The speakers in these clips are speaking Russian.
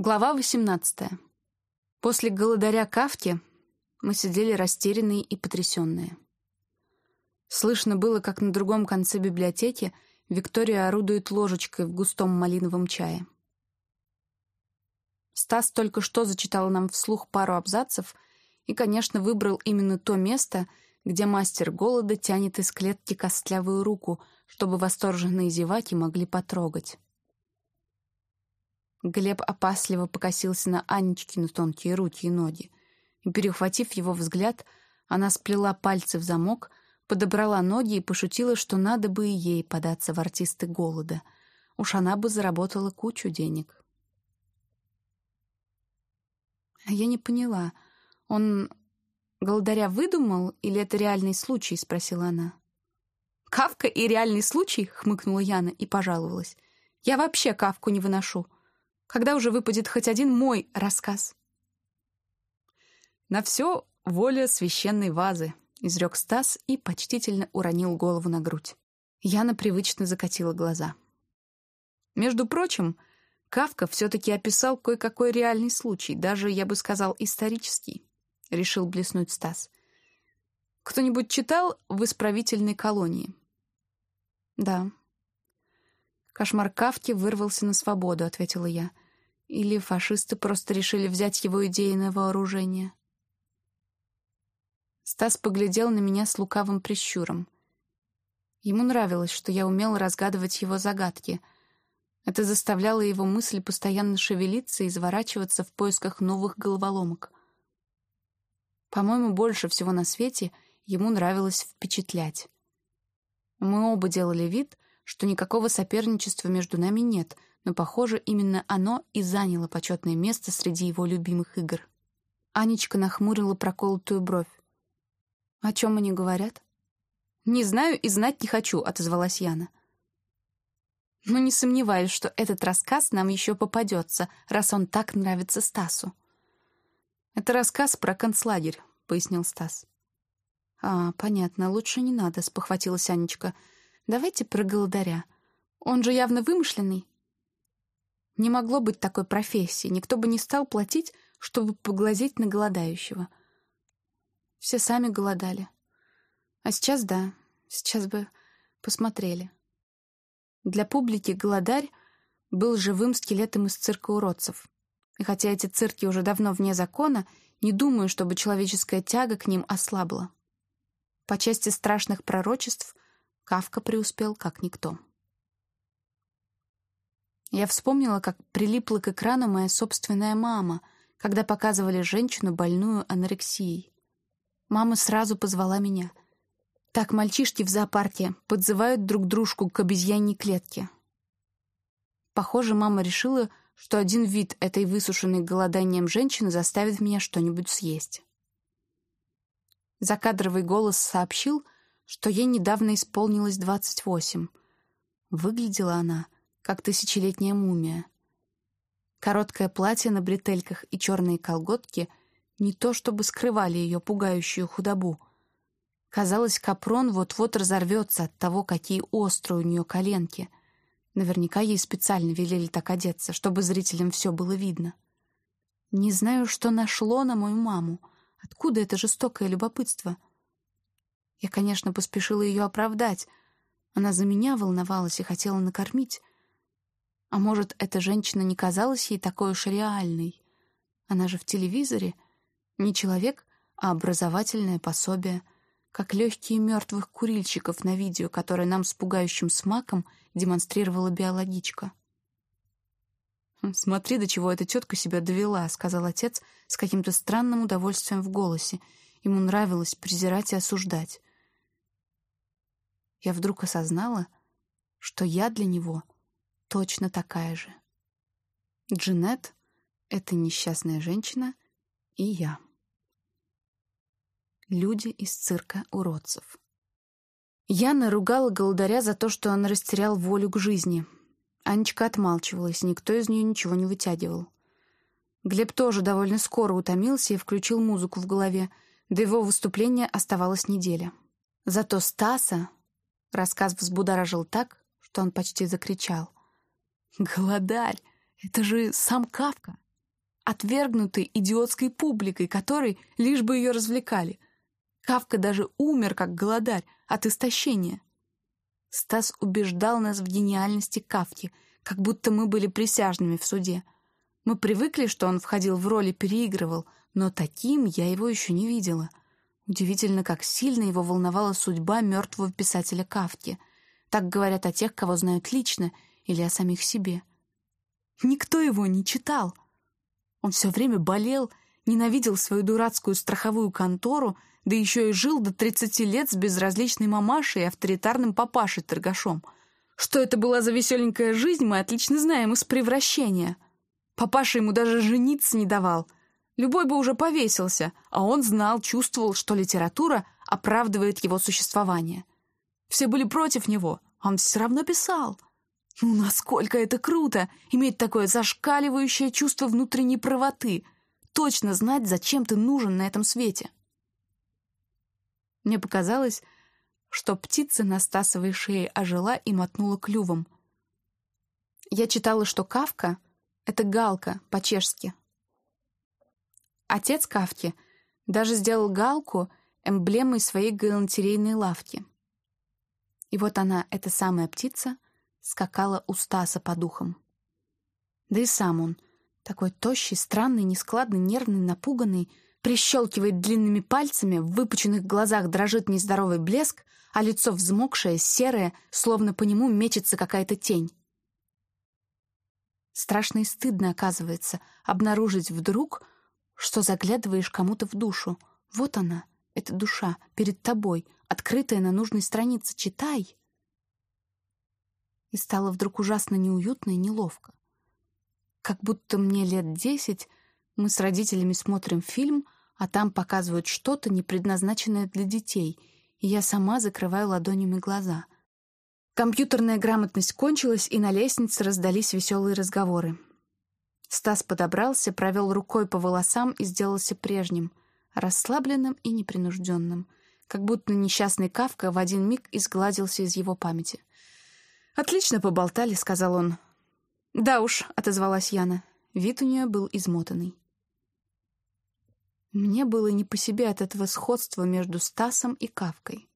Глава 18. После голодаря Кавки мы сидели растерянные и потрясенные. Слышно было, как на другом конце библиотеки Виктория орудует ложечкой в густом малиновом чае. Стас только что зачитал нам вслух пару абзацев и, конечно, выбрал именно то место, где мастер голода тянет из клетки костлявую руку, чтобы восторженные зеваки могли потрогать. Глеб опасливо покосился на Анечкины тонкие руки и ноги. И, перехватив его взгляд, она сплела пальцы в замок, подобрала ноги и пошутила, что надо бы и ей податься в артисты голода. Уж она бы заработала кучу денег. А я не поняла, он голодаря выдумал или это реальный случай? — спросила она. «Кавка и реальный случай?» — хмыкнула Яна и пожаловалась. «Я вообще Кавку не выношу». Когда уже выпадет хоть один мой рассказ? «На все воля священной вазы», — изрек Стас и почтительно уронил голову на грудь. Яна привычно закатила глаза. Между прочим, Кавка все-таки описал кое-какой реальный случай, даже, я бы сказал, исторический, — решил блеснуть Стас. Кто-нибудь читал «В исправительной колонии»? Да, «Кошмар Кавки вырвался на свободу», — ответила я. «Или фашисты просто решили взять его идеи на вооружение?» Стас поглядел на меня с лукавым прищуром. Ему нравилось, что я умела разгадывать его загадки. Это заставляло его мысли постоянно шевелиться и изворачиваться в поисках новых головоломок. По-моему, больше всего на свете ему нравилось впечатлять. Мы оба делали вид, что никакого соперничества между нами нет, но, похоже, именно оно и заняло почетное место среди его любимых игр. Анечка нахмурила проколотую бровь. «О чем они говорят?» «Не знаю и знать не хочу», — отозвалась Яна. «Но не сомневаюсь, что этот рассказ нам еще попадется, раз он так нравится Стасу». «Это рассказ про концлагерь», — пояснил Стас. «А, понятно, лучше не надо», — спохватилась Анечка. Давайте про голодаря. Он же явно вымышленный. Не могло быть такой профессии. Никто бы не стал платить, чтобы поглазеть на голодающего. Все сами голодали. А сейчас да, сейчас бы посмотрели. Для публики голодарь был живым скелетом из цирка уродцев. И хотя эти цирки уже давно вне закона, не думаю, чтобы человеческая тяга к ним ослабла. По части страшных пророчеств Кавка преуспел как никто. Я вспомнила, как прилипла к экрану моя собственная мама, когда показывали женщину, больную анорексией. Мама сразу позвала меня. Так мальчишки в зоопарке подзывают друг дружку к обезьяньей клетке. Похоже, мама решила, что один вид этой высушенной голоданием женщины заставит меня что-нибудь съесть. Закадровый голос сообщил — что ей недавно исполнилось двадцать восемь. Выглядела она, как тысячелетняя мумия. Короткое платье на бретельках и черные колготки не то чтобы скрывали ее пугающую худобу. Казалось, капрон вот-вот разорвется от того, какие острые у нее коленки. Наверняка ей специально велели так одеться, чтобы зрителям все было видно. Не знаю, что нашло на мою маму. Откуда это жестокое любопытство — я, конечно, поспешила ее оправдать. Она за меня волновалась и хотела накормить. А может, эта женщина не казалась ей такой уж реальной? Она же в телевизоре. Не человек, а образовательное пособие, как легкие мертвых курильщиков на видео, которое нам с пугающим смаком демонстрировала биологичка. «Хм, «Смотри, до чего эта тетка себя довела», — сказал отец с каким-то странным удовольствием в голосе. Ему нравилось презирать и осуждать я вдруг осознала, что я для него точно такая же. Джанет — это несчастная женщина, и я. Люди из цирка уродцев. Я наругала голодаря за то, что он растерял волю к жизни. Анечка отмалчивалась, никто из нее ничего не вытягивал. Глеб тоже довольно скоро утомился и включил музыку в голове. До его выступления оставалась неделя. Зато Стаса Рассказ взбудоражил так, что он почти закричал. «Голодарь! Это же сам Кавка! отвергнутой идиотской публикой, которой лишь бы ее развлекали. Кавка даже умер, как голодарь, от истощения. Стас убеждал нас в гениальности Кавки, как будто мы были присяжными в суде. Мы привыкли, что он входил в роль и переигрывал, но таким я его еще не видела. Удивительно, как сильно его волновала судьба мертвого писателя Кавки. Так говорят о тех, кого знают лично, или о самих себе. Никто его не читал. Он все время болел, ненавидел свою дурацкую страховую контору, да еще и жил до 30 лет с безразличной мамашей и авторитарным папашей-торгашом. Что это была за веселенькая жизнь, мы отлично знаем из «Превращения». Папаша ему даже жениться не давал. Любой бы уже повесился, а он знал, чувствовал, что литература оправдывает его существование. Все были против него, а он все равно писал — ну, насколько это круто, иметь такое зашкаливающее чувство внутренней правоты, точно знать, зачем ты нужен на этом свете. Мне показалось, что птица на Стасовой шее ожила и мотнула клювом. Я читала, что Кавка — это галка по-чешски. Отец Кавки даже сделал галку эмблемой своей галантерейной лавки. И вот она, эта самая птица — скакала у Стаса по духам. Да и сам он, такой тощий, странный, нескладный, нервный, напуганный, прищелкивает длинными пальцами, в выпученных глазах дрожит нездоровый блеск, а лицо взмокшее, серое, словно по нему мечется какая-то тень. Страшно и стыдно, оказывается, обнаружить вдруг, что заглядываешь кому-то в душу. Вот она, эта душа, перед тобой, открытая на нужной странице. Читай и стало вдруг ужасно неуютно и неловко. Как будто мне лет десять, мы с родителями смотрим фильм, а там показывают что-то, не предназначенное для детей, и я сама закрываю ладонями глаза. Компьютерная грамотность кончилась, и на лестнице раздались веселые разговоры. Стас подобрался, провел рукой по волосам и сделался прежним, расслабленным и непринужденным, как будто несчастный Кавка в один миг изгладился из его памяти. «Отлично поболтали», — сказал он. «Да уж», — отозвалась Яна. Вид у нее был измотанный. Мне было не по себе от этого сходства между Стасом и Кавкой.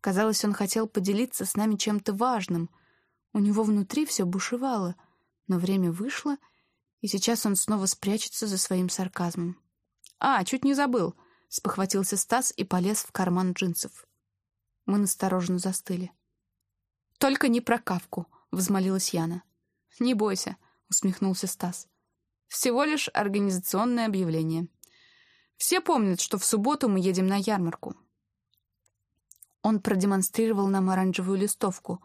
Казалось, он хотел поделиться с нами чем-то важным. У него внутри все бушевало, но время вышло, и сейчас он снова спрячется за своим сарказмом. «А, чуть не забыл», — спохватился Стас и полез в карман джинсов. Мы настороженно застыли. «Только не про Кавку», — взмолилась Яна. «Не бойся», — усмехнулся Стас. «Всего лишь организационное объявление. Все помнят, что в субботу мы едем на ярмарку». Он продемонстрировал нам оранжевую листовку.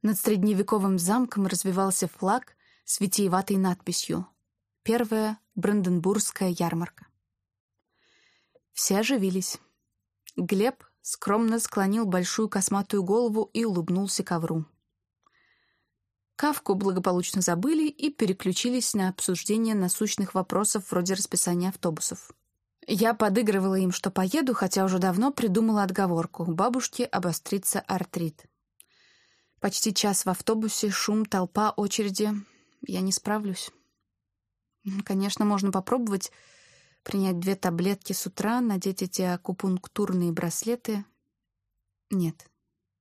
Над средневековым замком развивался флаг с витиеватой надписью «Первая Бранденбургская ярмарка». Все оживились. Глеб скромно склонил большую косматую голову и улыбнулся ковру. Кавку благополучно забыли и переключились на обсуждение насущных вопросов вроде расписания автобусов. Я подыгрывала им, что поеду, хотя уже давно придумала отговорку. У бабушки обострится артрит. Почти час в автобусе, шум, толпа, очереди. Я не справлюсь. Конечно, можно попробовать Принять две таблетки с утра, надеть эти акупунктурные браслеты? Нет,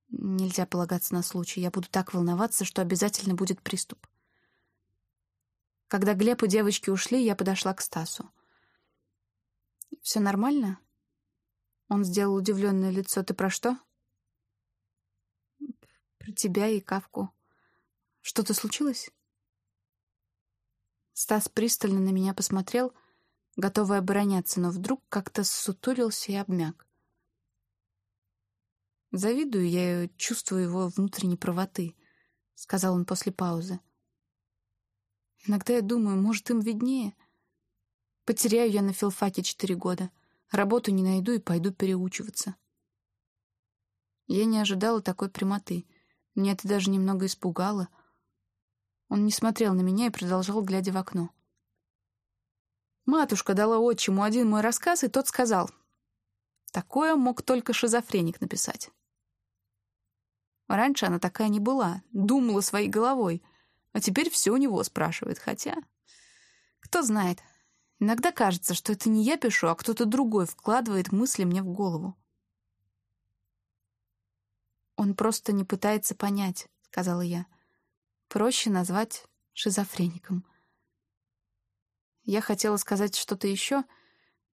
нельзя полагаться на случай. Я буду так волноваться, что обязательно будет приступ. Когда Глеб и девочки ушли, я подошла к Стасу. «Все нормально?» Он сделал удивленное лицо. «Ты про что?» «Про тебя и Кавку. Что-то случилось?» Стас пристально на меня посмотрел — готовый обороняться, но вдруг как-то ссутулился и обмяк. «Завидую я чувствую его внутренней правоты», — сказал он после паузы. «Иногда я думаю, может, им виднее. Потеряю я на филфаке четыре года, работу не найду и пойду переучиваться». Я не ожидала такой прямоты. Меня это даже немного испугало. Он не смотрел на меня и продолжал, глядя в окно. Матушка дала отчиму один мой рассказ, и тот сказал. Такое мог только шизофреник написать. Раньше она такая не была, думала своей головой. А теперь все у него спрашивает, хотя... Кто знает. Иногда кажется, что это не я пишу, а кто-то другой вкладывает мысли мне в голову. «Он просто не пытается понять», — сказала я. «Проще назвать шизофреником». Я хотела сказать что-то еще,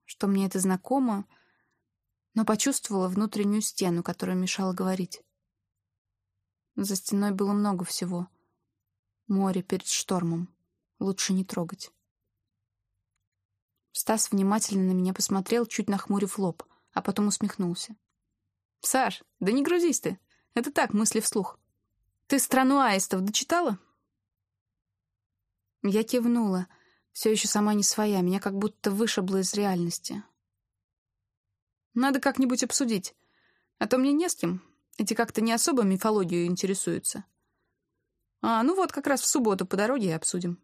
что мне это знакомо, но почувствовала внутреннюю стену, которая мешала говорить. За стеной было много всего. Море перед штормом. Лучше не трогать. Стас внимательно на меня посмотрел, чуть нахмурив лоб, а потом усмехнулся. «Саш, да не грузись ты. Это так, мысли вслух. Ты «Страну аистов» дочитала?» Я кивнула, все еще сама не своя, меня как будто вышибло из реальности. «Надо как-нибудь обсудить, а то мне не с кем, эти как-то не особо мифологию интересуются. А, ну вот, как раз в субботу по дороге и обсудим».